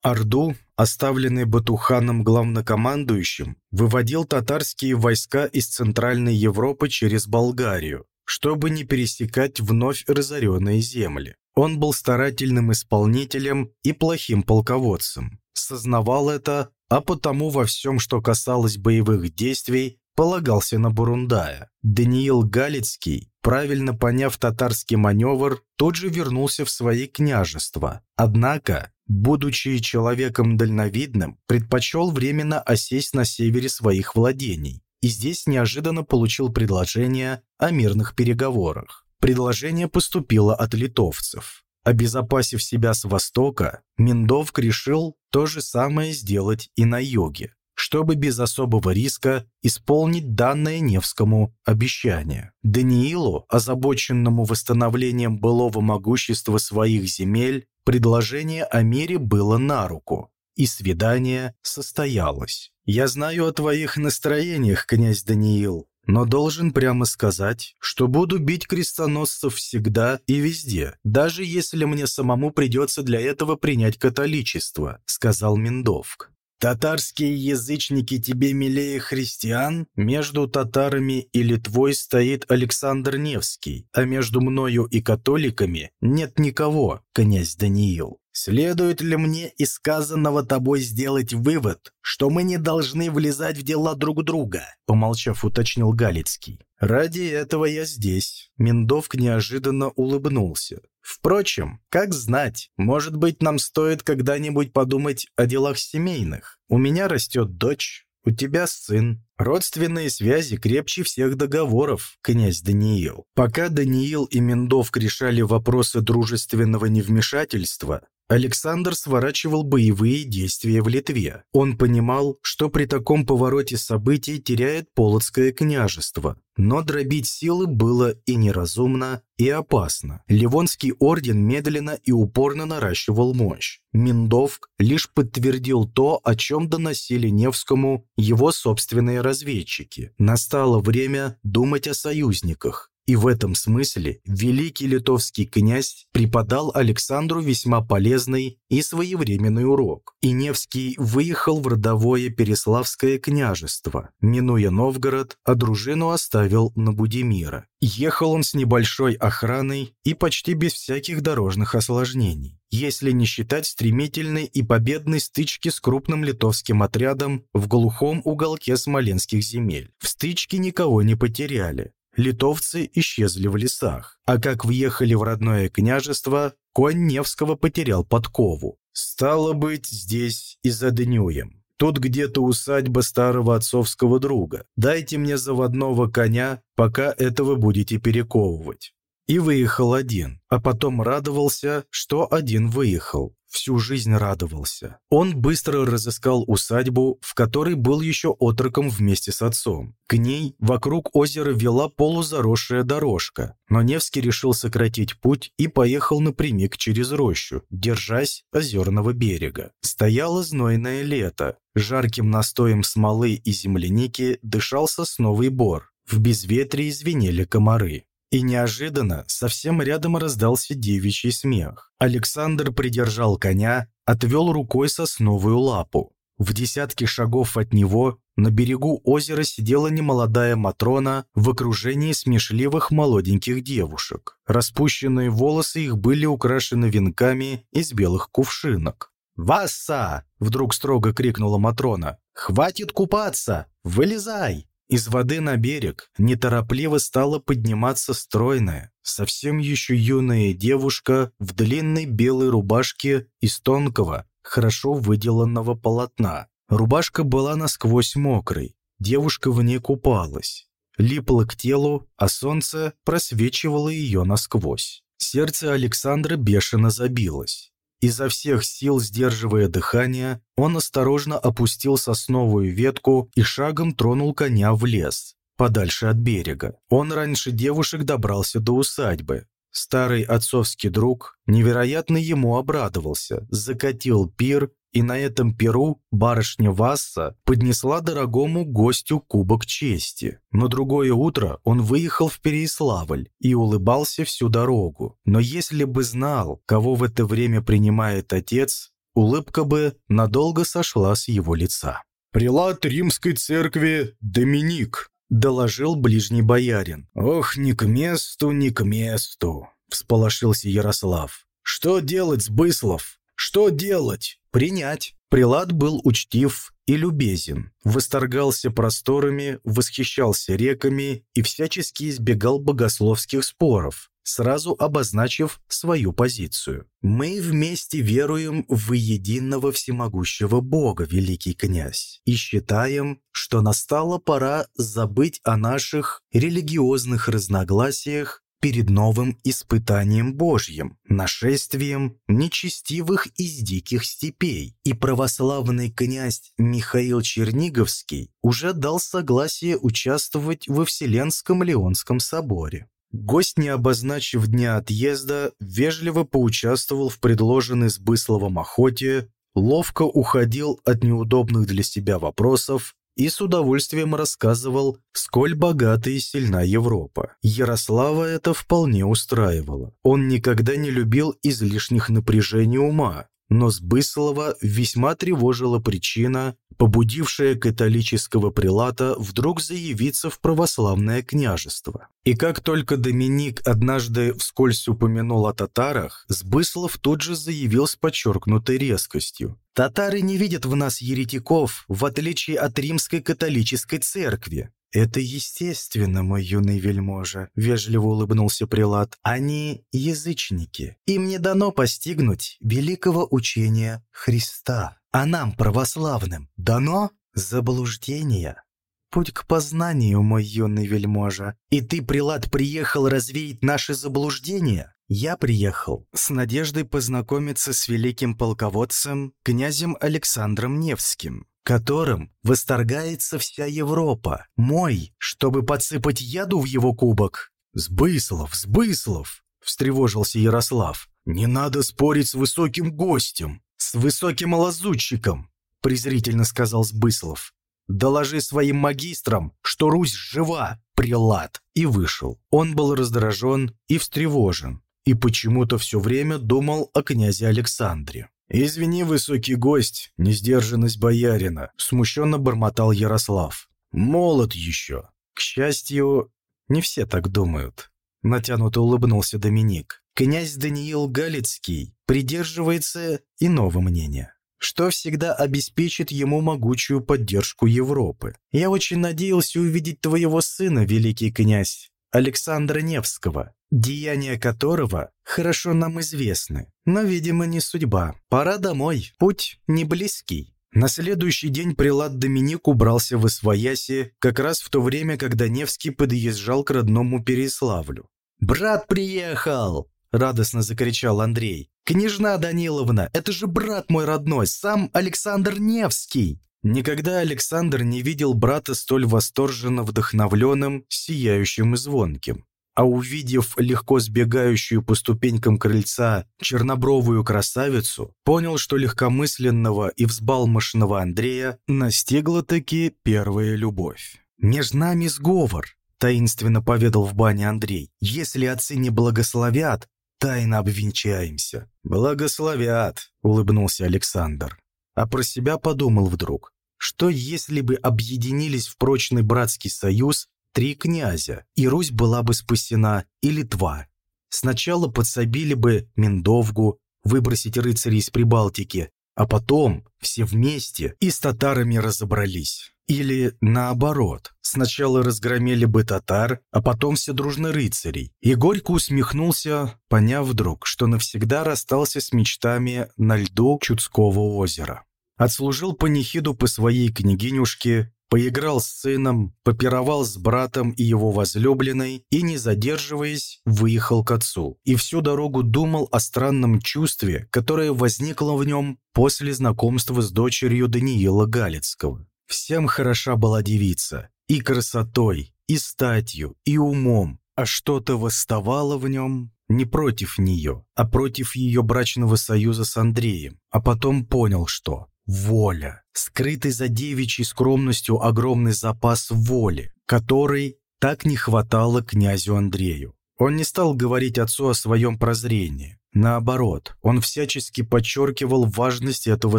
Орду, оставленный Батуханом главнокомандующим, выводил татарские войска из Центральной Европы через Болгарию, чтобы не пересекать вновь разоренные земли. Он был старательным исполнителем и плохим полководцем. Сознавал это, а потому во всем, что касалось боевых действий, полагался на Бурундая. Даниил Галицкий, правильно поняв татарский маневр, тут же вернулся в свои княжества. Однако будучи человеком дальновидным, предпочел временно осесть на севере своих владений и здесь неожиданно получил предложение о мирных переговорах. Предложение поступило от литовцев. Обезопасив себя с востока, Миндовк решил то же самое сделать и на юге, чтобы без особого риска исполнить данное Невскому обещание. Даниилу, озабоченному восстановлением былого могущества своих земель, предложение о мире было на руку, и свидание состоялось. «Я знаю о твоих настроениях, князь Даниил», но должен прямо сказать, что буду бить крестоносцев всегда и везде, даже если мне самому придется для этого принять католичество», — сказал Миндовк. «Татарские язычники тебе милее христиан? Между татарами и Литвой стоит Александр Невский, а между мною и католиками нет никого, князь Даниил. Следует ли мне из сказанного тобой сделать вывод, что мы не должны влезать в дела друг друга?» Помолчав, уточнил Галицкий. «Ради этого я здесь». Миндовк неожиданно улыбнулся. «Впрочем, как знать, может быть, нам стоит когда-нибудь подумать о делах семейных. У меня растет дочь, у тебя сын. Родственные связи крепче всех договоров, князь Даниил. Пока Даниил и Миндовк решали вопросы дружественного невмешательства, Александр сворачивал боевые действия в Литве. Он понимал, что при таком повороте событий теряет Полоцкое княжество. Но дробить силы было и неразумно, и опасно. Ливонский орден медленно и упорно наращивал мощь. Миндовк лишь подтвердил то, о чем доносили Невскому его собственные разведчики. Настало время думать о союзниках. И в этом смысле великий литовский князь преподал Александру весьма полезный и своевременный урок. И Невский выехал в родовое Переславское княжество, минуя Новгород, а дружину оставил на Будимира. Ехал он с небольшой охраной и почти без всяких дорожных осложнений, если не считать стремительной и победной стычки с крупным литовским отрядом в глухом уголке смоленских земель. В стычке никого не потеряли, литовцы исчезли в лесах, а как въехали в родное княжество, конь Невского потерял подкову. Стало быть, здесь и заднюем. Тут где-то усадьба старого отцовского друга. Дайте мне заводного коня, пока этого будете перековывать. И выехал один, а потом радовался, что один выехал всю жизнь радовался. Он быстро разыскал усадьбу, в которой был еще отроком вместе с отцом. К ней вокруг озера вела полузаросшая дорожка, но Невский решил сократить путь и поехал напрямик через рощу, держась озерного берега. Стояло знойное лето. Жарким настоем смолы и земляники дышал сосновый бор. В безветрии звенели комары. И неожиданно совсем рядом раздался девичий смех. Александр придержал коня, отвел рукой сосновую лапу. В десятке шагов от него на берегу озера сидела немолодая Матрона в окружении смешливых молоденьких девушек. Распущенные волосы их были украшены венками из белых кувшинок. «Васса!» – вдруг строго крикнула Матрона. «Хватит купаться! Вылезай!» Из воды на берег неторопливо стала подниматься стройная, совсем еще юная девушка в длинной белой рубашке из тонкого, хорошо выделанного полотна. Рубашка была насквозь мокрой, девушка в ней купалась. Липла к телу, а солнце просвечивало ее насквозь. Сердце Александра бешено забилось. Изо всех сил, сдерживая дыхание, он осторожно опустил сосновую ветку и шагом тронул коня в лес, подальше от берега. Он раньше девушек добрался до усадьбы. Старый отцовский друг невероятно ему обрадовался, закатил пир и на этом перу барышня Васса поднесла дорогому гостю кубок чести. На другое утро он выехал в Переяславль и улыбался всю дорогу. Но если бы знал, кого в это время принимает отец, улыбка бы надолго сошла с его лица. «Прилад римской церкви Доминик», – доложил ближний боярин. «Ох, не к месту, не к месту», – всполошился Ярослав. «Что делать, Сбыслов? Что делать?» «Принять». Прилад был учтив и любезен, восторгался просторами, восхищался реками и всячески избегал богословских споров, сразу обозначив свою позицию. «Мы вместе веруем в единого всемогущего Бога, великий князь, и считаем, что настала пора забыть о наших религиозных разногласиях перед новым испытанием Божьим, нашествием нечестивых из диких степей. И православный князь Михаил Черниговский уже дал согласие участвовать во Вселенском Леонском соборе. Гость, не обозначив дня отъезда, вежливо поучаствовал в предложенной с Бысловом охоте, ловко уходил от неудобных для себя вопросов и с удовольствием рассказывал, сколь богата и сильна Европа. Ярослава это вполне устраивало. Он никогда не любил излишних напряжений ума, но Сбыслова весьма тревожила причина, побудившая католического прилата вдруг заявиться в православное княжество. И как только Доминик однажды вскользь упомянул о татарах, Сбыслов тут же заявил с подчеркнутой резкостью. «Татары не видят в нас еретиков, в отличие от римской католической церкви. «Это естественно, мой юный вельможа», — вежливо улыбнулся прилад. «Они язычники. Им не дано постигнуть великого учения Христа. А нам, православным, дано заблуждение. Путь к познанию, мой юный вельможа. И ты, прилад, приехал развеять наши заблуждения?» Я приехал с надеждой познакомиться с великим полководцем, князем Александром Невским, которым восторгается вся Европа. Мой, чтобы подсыпать яду в его кубок. «Сбыслов, Сбыслов!» — встревожился Ярослав. «Не надо спорить с высоким гостем, с высоким лазутчиком!» — презрительно сказал Сбыслов. «Доложи своим магистрам, что Русь жива, прилад!» И вышел. Он был раздражен и встревожен, и почему-то все время думал о князе Александре. «Извини, высокий гость, несдержанность боярина», — смущенно бормотал Ярослав. «Молод еще». К счастью, не все так думают. Натянуто улыбнулся Доминик. Князь Даниил Галицкий придерживается иного мнения, что всегда обеспечит ему могучую поддержку Европы. Я очень надеялся увидеть твоего сына, великий князь, Александра Невского, деяния которого хорошо нам известны, но, видимо, не судьба. Пора домой, путь не близкий. На следующий день прилад Доминик убрался в Освояси, как раз в то время, когда Невский подъезжал к родному Переславлю. «Брат приехал!» — радостно закричал Андрей. «Княжна Даниловна, это же брат мой родной, сам Александр Невский!» Никогда Александр не видел брата столь восторженно вдохновленным, сияющим и звонким. А увидев легко сбегающую по ступенькам крыльца чернобровую красавицу, понял, что легкомысленного и взбалмошного Андрея настигла таки первая любовь. «Между нами сговор», — таинственно поведал в бане Андрей. «Если отцы не благословят, тайно обвенчаемся». «Благословят», — улыбнулся Александр а про себя подумал вдруг, что если бы объединились в прочный братский союз три князя, и Русь была бы спасена, и Литва. Сначала подсобили бы Миндовгу, выбросить рыцарей из Прибалтики, а потом все вместе и с татарами разобрались. Или наоборот, сначала разгромили бы татар, а потом все дружно рыцарей. И горько усмехнулся, поняв вдруг, что навсегда расстался с мечтами на льду Чудского озера. Отслужил панихиду по своей княгинюшке, поиграл с сыном, попировал с братом и его возлюбленной и, не задерживаясь, выехал к отцу. И всю дорогу думал о странном чувстве, которое возникло в нем после знакомства с дочерью Даниила Галицкого. Всем хороша была девица, и красотой, и статью, и умом, а что-то восставало в нем не против нее, а против ее брачного союза с Андреем, а потом понял, что воля. Скрытый за девичьей скромностью огромный запас воли, который так не хватало князю Андрею. Он не стал говорить отцу о своем прозрении. Наоборот, он всячески подчеркивал важность этого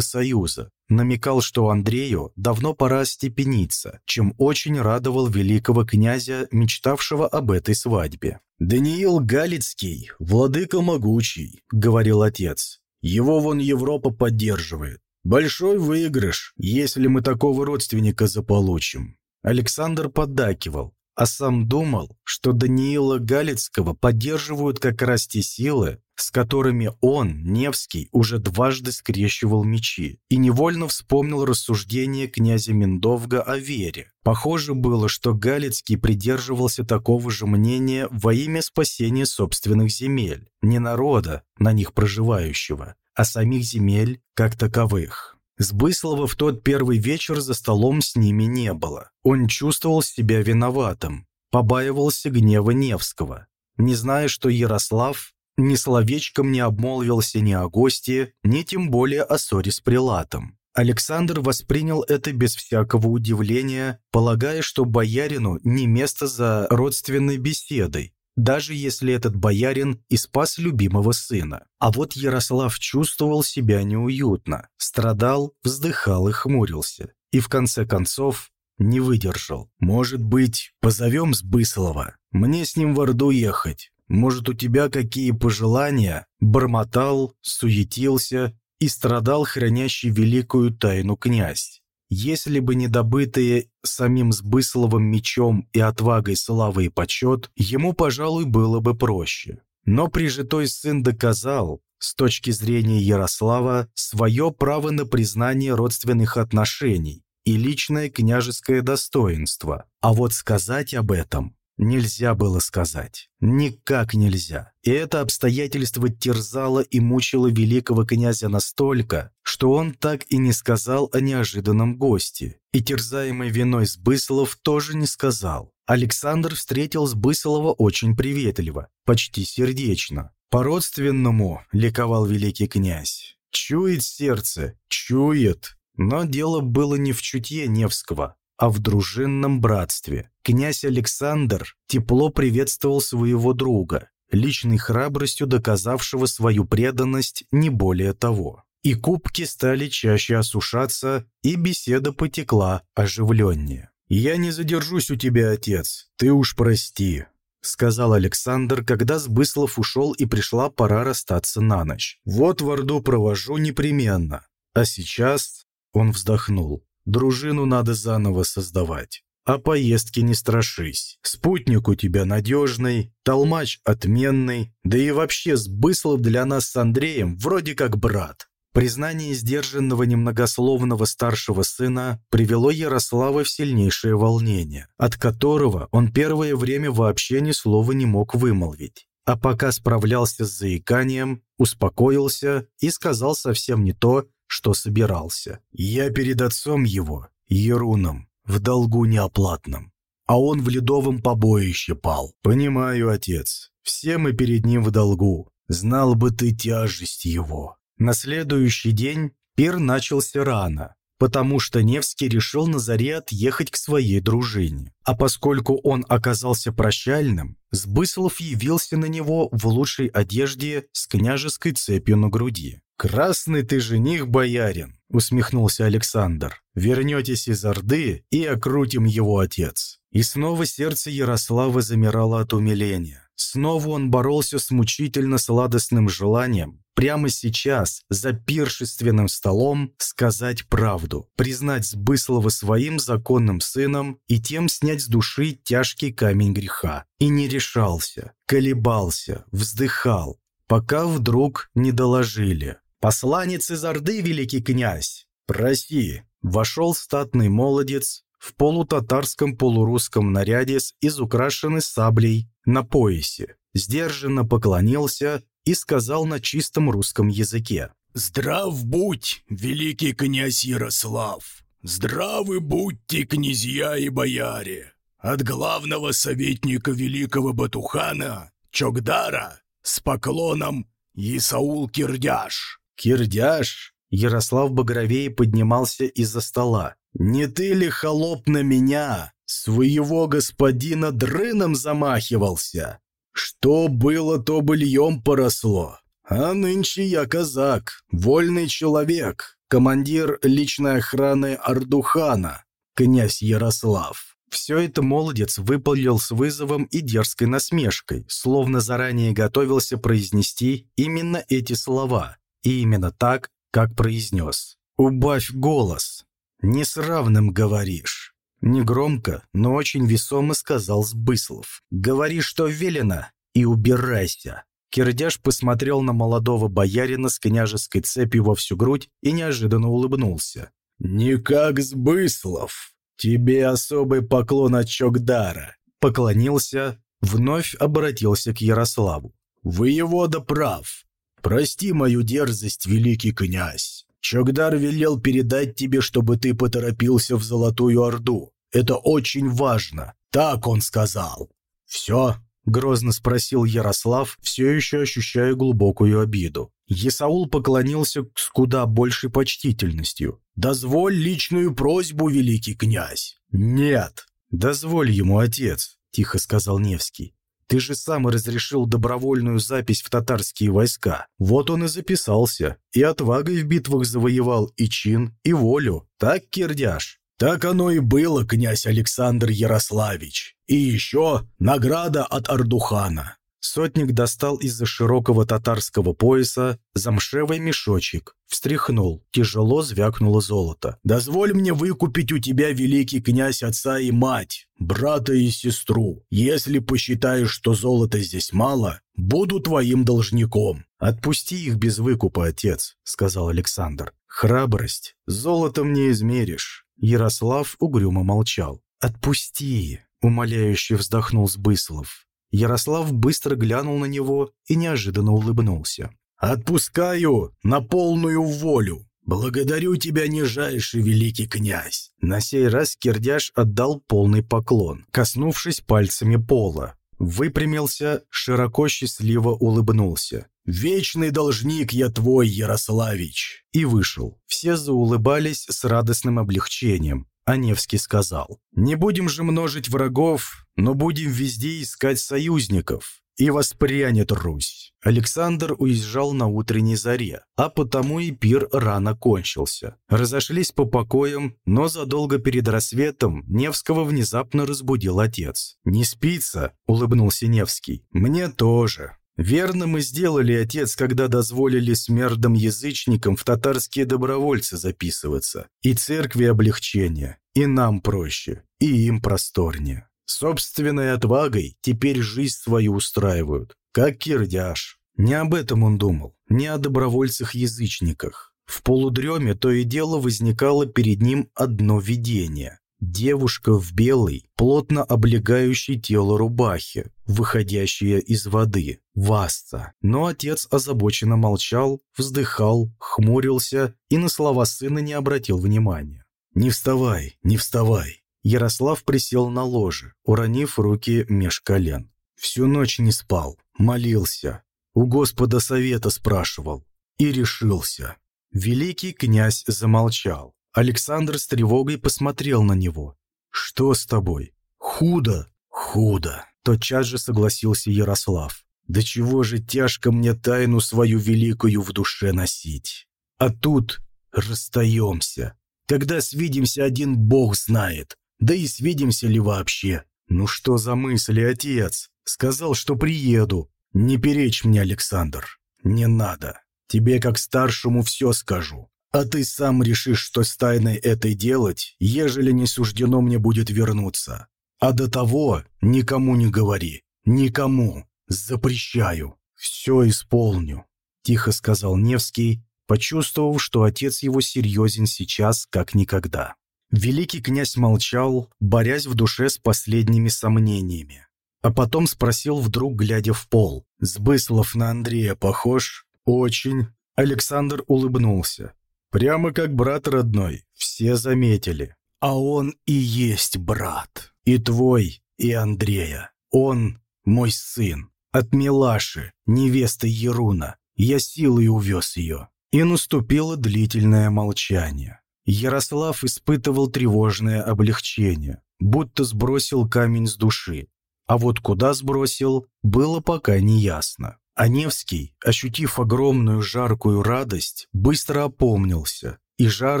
союза, намекал, что Андрею давно пора степениться, чем очень радовал великого князя, мечтавшего об этой свадьбе. «Даниил Галицкий, владыка могучий», — говорил отец. «Его вон Европа поддерживает. Большой выигрыш, если мы такого родственника заполучим». Александр поддакивал, а сам думал, что Даниила Галицкого поддерживают как раз те силы, с которыми он, Невский, уже дважды скрещивал мечи, и невольно вспомнил рассуждение князя Миндовга о вере. Похоже было, что Галицкий придерживался такого же мнения во имя спасения собственных земель, не народа, на них проживающего, а самих земель как таковых. Сбыслова в тот первый вечер за столом с ними не было. Он чувствовал себя виноватым, побаивался гнева Невского, не зная, что Ярослав ни словечком не обмолвился ни о гости, ни тем более о ссоре с прилатом. Александр воспринял это без всякого удивления, полагая, что боярину не место за родственной беседой, даже если этот боярин и спас любимого сына. А вот Ярослав чувствовал себя неуютно, страдал, вздыхал и хмурился. И в конце концов не выдержал. «Может быть, позовем Сбыслова? Мне с ним в Орду ехать. Может, у тебя какие пожелания?» Бормотал, суетился и страдал хранящий великую тайну князь. Если бы не добытые самим Сбысловым мечом и отвагой славы и почет, ему, пожалуй, было бы проще. Но прижитой сын доказал, с точки зрения Ярослава, свое право на признание родственных отношений и личное княжеское достоинство. А вот сказать об этом нельзя было сказать. Никак нельзя. И это обстоятельство терзало и мучило великого князя настолько, что он так и не сказал о неожиданном госте. И терзаемый виной Сбыслов тоже не сказал. Александр встретил Сбыслова очень приветливо, почти сердечно. «По-родственному», — ликовал великий князь. «Чует сердце, чует». Но дело было не в чутье Невского, а в дружинном братстве. Князь Александр тепло приветствовал своего друга, личной храбростью доказавшего свою преданность не более того. И кубки стали чаще осушаться, и беседа потекла оживленнее. «Я не задержусь у тебя, отец, ты уж прости», — сказал Александр, когда Сбыслов ушел и пришла пора расстаться на ночь. «Вот в Орду провожу непременно. А сейчас...» — он вздохнул. Дружину надо заново создавать. А поездки не страшись. Спутник у тебя надежный, толмач отменный, да и вообще Сбыслов для нас с Андреем вроде как брат. Признание сдержанного немногословного старшего сына привело Ярослава в сильнейшее волнение, от которого он первое время вообще ни слова не мог вымолвить. А пока справлялся с заиканием, успокоился и сказал совсем не то, что собирался. Я перед отцом его, Еруном, в долгу неоплатном, а он в ледовом побоище пал. Понимаю, отец, все мы перед ним в долгу. Знал бы ты тяжесть его. На следующий день пир начался рано, потому что Невский решил на заре отъехать к своей дружине. А поскольку он оказался прощальным, Сбыслов явился на него в лучшей одежде с княжеской цепью на груди. «Красный ты жених, боярин!» — усмехнулся Александр. «Вернетесь из Орды и окрутим его отец». И снова сердце Ярослава замирало от умиления. Снова он боролся с мучительно сладостным желанием прямо сейчас, за пиршественным столом, сказать правду, признать Сбыслова своим законным сыном и тем снять с души тяжкий камень греха. И не решался, колебался, вздыхал, пока вдруг не доложили. «Посланец из Орды, великий князь! Проси!» Вошел статный молодец в полутатарском полурусском наряде с изукрашенной саблей на поясе, сдержанно поклонился и сказал на чистом русском языке. «Здрав будь, великий князь Ярослав! Здравы будьте, князья и бояре! От главного советника великого Батухана, Чогдара, с поклоном Исаул Кирдяш!» «Кирдяш?» Ярослав Багровей поднимался из-за стола. «Не ты ли, холоп, на меня, своего господина дрыном замахивался? Что было, то быльем поросло. А нынче я казак, вольный человек, командир личной охраны Ардухана, князь Ярослав». Все это молодец выпалил с вызовом и дерзкой насмешкой, словно заранее готовился произнести именно эти слова – и именно так, как произнес. «Убавь голос. Не с равным говоришь». Негромко, но очень весомо сказал Сбыслов. «Говори, что велено, и убирайся». Кирдяш посмотрел на молодого боярина с княжеской цепью во всю грудь и неожиданно улыбнулся. «Не как Сбыслов. Тебе особый поклон от Чокдара». Поклонился, вновь обратился к Ярославу. «Воевода прав. Прости мою дерзость, великий князь. Чокдар велел передать тебе, чтобы ты поторопился в Золотую Орду. Это очень важно. Так он сказал. Все?» — грозно спросил Ярослав, все еще ощущая глубокую обиду. Есаул поклонился с куда большей почтительностью. «Дозволь личную просьбу, великий князь!» «Нет!» «Дозволь ему, отец!» — тихо сказал Невский. Ты же сам разрешил добровольную запись в татарские войска. Вот он и записался. И отвагой в битвах завоевал и чин, и волю. Так, Кирдяш?» «Так оно и было, князь Александр Ярославич. И еще награда от Ардухана. Сотник достал из-за широкого татарского пояса замшевый мешочек, встряхнул, тяжело звякнуло золото. «Дозволь мне выкупить у тебя, великий князь, отца и мать, брата и сестру. Если посчитаешь, что золота здесь мало, буду твоим должником». «Отпусти их без выкупа, отец», — сказал Александр. «Храбрость золотом не измеришь». Ярослав угрюмо молчал. «Отпусти», — умоляюще вздохнул Сбыслов. Ярослав быстро глянул на него и неожиданно улыбнулся. «Отпускаю на полную волю. Благодарю тебя, нижайший великий князь». На сей раз Кирдяш отдал полный поклон, коснувшись пальцами пола. Выпрямился, широко счастливо улыбнулся. «Вечный должник я твой, Ярославич!» И вышел. Все заулыбались с радостным облегчением. А Невский сказал, «Не будем же множить врагов, но будем везде искать союзников, и воспрянет Русь». Александр уезжал на утренней заре, а потому и пир рано кончился. Разошлись по покоям, но задолго перед рассветом Невского внезапно разбудил отец. «Не спится?» – улыбнулся Невский. «Мне тоже». Верно мы сделали, отец, когда дозволили смердам-язычникам в татарские добровольцы записываться. И церкви облегчение, и нам проще, и им просторнее. Собственной отвагой теперь жизнь свою устраивают, как кирдяш. Не об этом он думал, не о добровольцах-язычниках. В полудреме то и дело возникало перед ним одно видение. Девушка в белой, плотно облегающей тело рубахе, выходящая из воды, Васта. Но отец озабоченно молчал, вздыхал, хмурился и на слова сына не обратил внимания. «Не вставай, не вставай!» Ярослав присел на ложе, уронив руки меж колен. Всю ночь не спал, молился, у Господа совета спрашивал и решился. Великий князь замолчал. Александр с тревогой посмотрел на него. «Что с тобой?» «Худо!» «Худо!» Тотчас же согласился Ярослав. «Да чего же тяжко мне тайну свою великую в душе носить? А тут расстаемся. Когда свидимся, один бог знает. Да и свидимся ли вообще? Ну что за мысли, отец? Сказал, что приеду. Не перечь мне, Александр. Не надо. Тебе, как старшему, все скажу. А ты сам решишь, что с тайной этой делать, ежели не суждено мне будет вернуться. А до того никому не говори. Никому. Запрещаю. Все исполню», — тихо сказал Невский, почувствовав, что отец его серьезен сейчас, как никогда. Великий князь молчал, борясь в душе с последними сомнениями. А потом спросил вдруг, глядя в пол. «Сбыслов на Андрея похож?» «Очень». Александр улыбнулся. Прямо как брат родной, все заметили. А он и есть брат. И твой, и Андрея. Он мой сын. От Милаши, невесты Еруна. Я силой увез ее. И наступило длительное молчание. Ярослав испытывал тревожное облегчение, будто сбросил камень с души. А вот куда сбросил, было пока не ясно. А Невский, ощутив огромную жаркую радость, быстро опомнился, и жар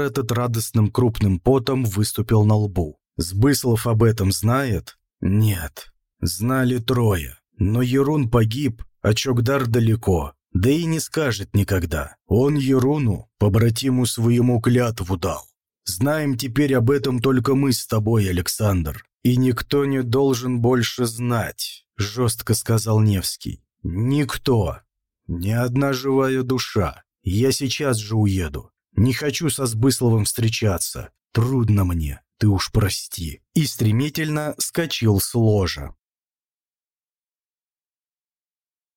этот радостным крупным потом выступил на лбу. Сбыслов об этом знает? Нет. Знали трое. Но Ерун погиб, а Чокдар далеко. Да и не скажет никогда. Он Еруну, побратиму своему клятву дал. Знаем теперь об этом только мы с тобой, Александр. И никто не должен больше знать, жестко сказал Невский. Никто. Ни одна живая душа. Я сейчас же уеду. Не хочу со Сбысловым встречаться. Трудно мне, ты уж прости». И стремительно скочил с ложа.